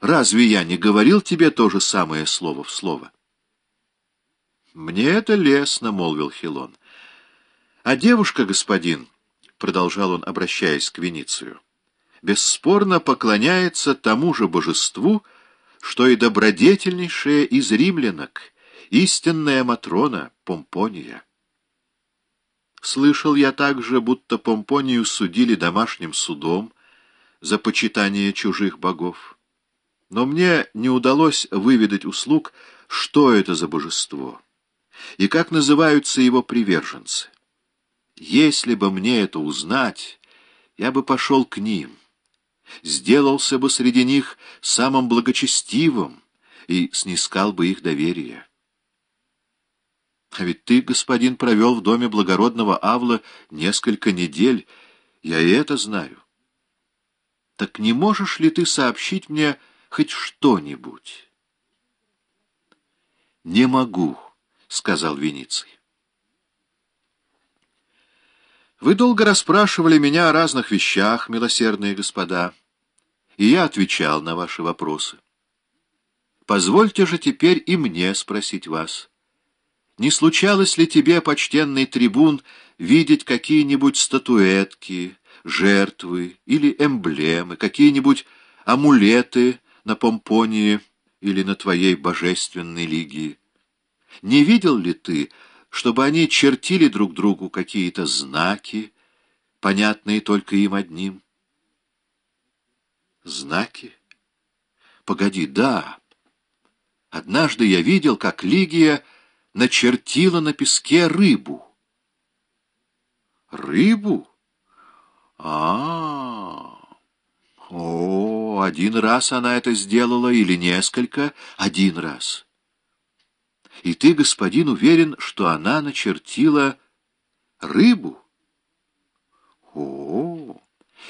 Разве я не говорил тебе то же самое слово в слово? Мне это лестно, — молвил Хилон. А девушка, господин, — продолжал он, обращаясь к Веницию, — бесспорно поклоняется тому же божеству, что и добродетельнейшая из римлянок, истинная Матрона Помпония. Слышал я также, будто Помпонию судили домашним судом за почитание чужих богов. Но мне не удалось выведать услуг, что это за божество и как называются его приверженцы. Если бы мне это узнать, я бы пошел к ним, сделался бы среди них самым благочестивым и снискал бы их доверие. А ведь ты, господин, провел в доме благородного Авла несколько недель, я и это знаю. Так не можешь ли ты сообщить мне хоть что-нибудь? Не могу, сказал Вениций. Вы долго расспрашивали меня о разных вещах, милосердные господа, и я отвечал на ваши вопросы. Позвольте же теперь и мне спросить вас. Не случалось ли тебе, почтенный трибун, видеть какие-нибудь статуэтки, жертвы или эмблемы, какие-нибудь амулеты на помпонии или на твоей божественной лигии? Не видел ли ты, чтобы они чертили друг другу какие-то знаки, понятные только им одним? Знаки? Погоди, да. Однажды я видел, как Лигия начертила на песке рыбу. Рыбу? А, -а, а О, один раз она это сделала или несколько? Один раз. И ты, господин, уверен, что она начертила рыбу? О,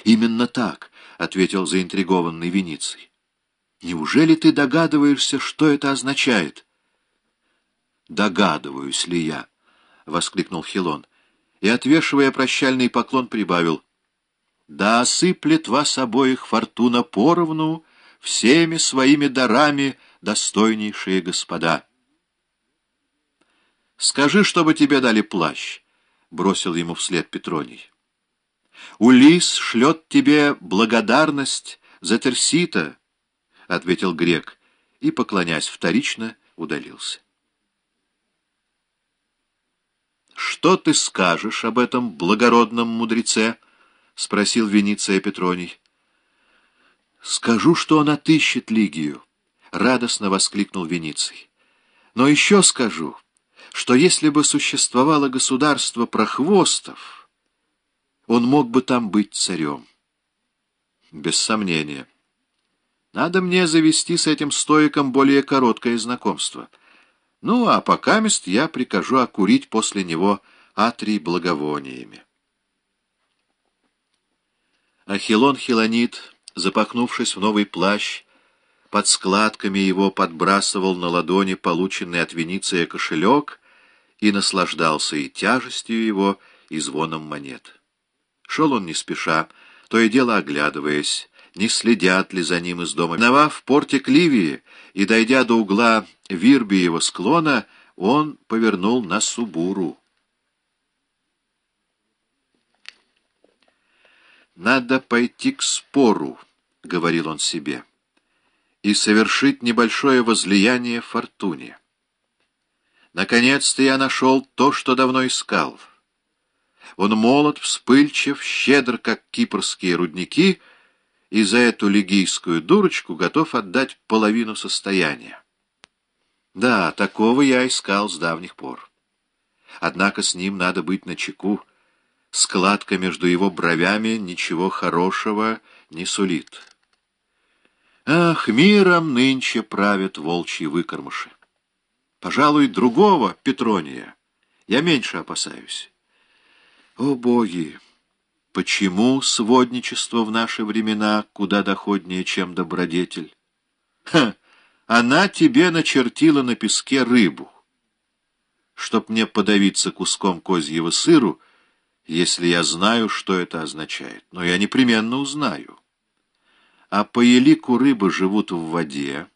именно так, ответил заинтригованный Вениций. Неужели ты догадываешься, что это означает? «Догадываюсь ли я?» — воскликнул Хилон. И, отвешивая прощальный поклон, прибавил. «Да осыплет вас обоих фортуна поровну всеми своими дарами, достойнейшие господа». «Скажи, чтобы тебе дали плащ», — бросил ему вслед Петроний. «Улис шлет тебе благодарность за Терсита», — ответил грек, и, поклонясь вторично, удалился. «Что ты скажешь об этом благородном мудреце?» — спросил Вениция Петроний. «Скажу, что он отыщет Лигию», — радостно воскликнул Вениций. «Но еще скажу, что если бы существовало государство прохвостов, он мог бы там быть царем». «Без сомнения. Надо мне завести с этим стоиком более короткое знакомство». Ну, а пока мест я прикажу окурить после него атрий благовониями. Ахилон Хилонит, запахнувшись в новый плащ, под складками его подбрасывал на ладони полученный от Вениция кошелек и наслаждался и тяжестью его, и звоном монет. Шел он не спеша, то и дело оглядываясь, не следят ли за ним из дома. Миновав портик Ливии и дойдя до угла Вирбиева склона, он повернул на Субуру. «Надо пойти к спору», — говорил он себе, — «и совершить небольшое возлияние фортуне. Наконец-то я нашел то, что давно искал. Он молод, вспыльчив, щедр, как кипрские рудники — и за эту лигийскую дурочку готов отдать половину состояния. Да, такого я искал с давних пор. Однако с ним надо быть начеку. Складка между его бровями ничего хорошего не сулит. Ах, миром нынче правят волчьи выкормыши. Пожалуй, другого Петрония я меньше опасаюсь. О, боги! Почему сводничество в наши времена куда доходнее, чем добродетель? Ха! Она тебе начертила на песке рыбу. Чтоб мне подавиться куском козьего сыру, если я знаю, что это означает. Но я непременно узнаю. а по елику рыбы живут в воде,